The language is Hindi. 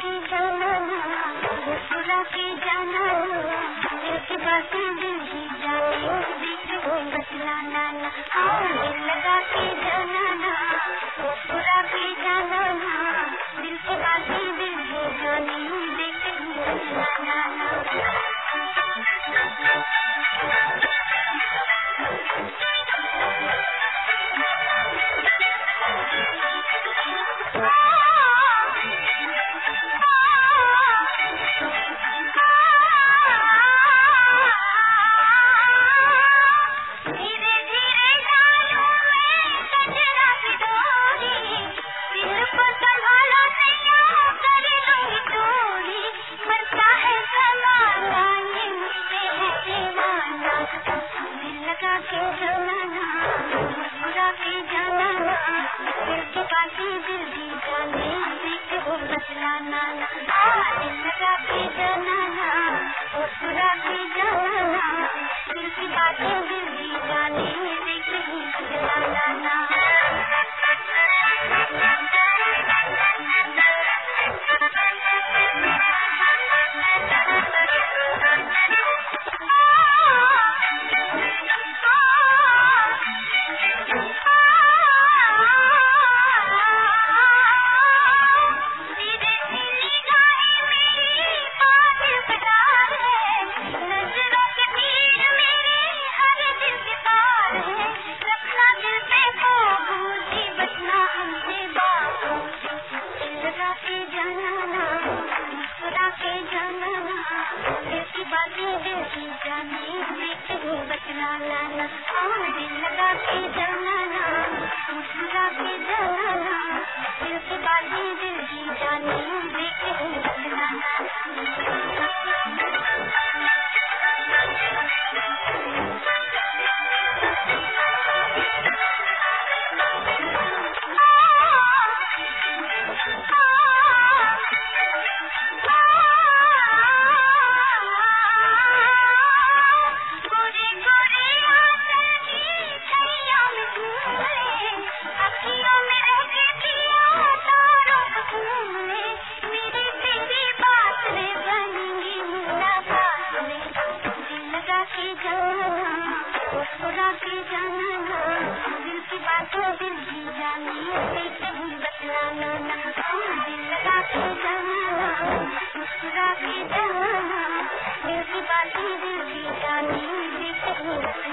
जाना सुरा की जाना एक बात नहीं लगा के जाना ना के जमाना के जमाना दिल बाकी दिल जाने से वो के जमाना के जाना दिल की बातों दिल की जानी कभी बतलाना ना दिल के जाना मुस्कुरा के जाना दिल की बातें दिल की जानी कभी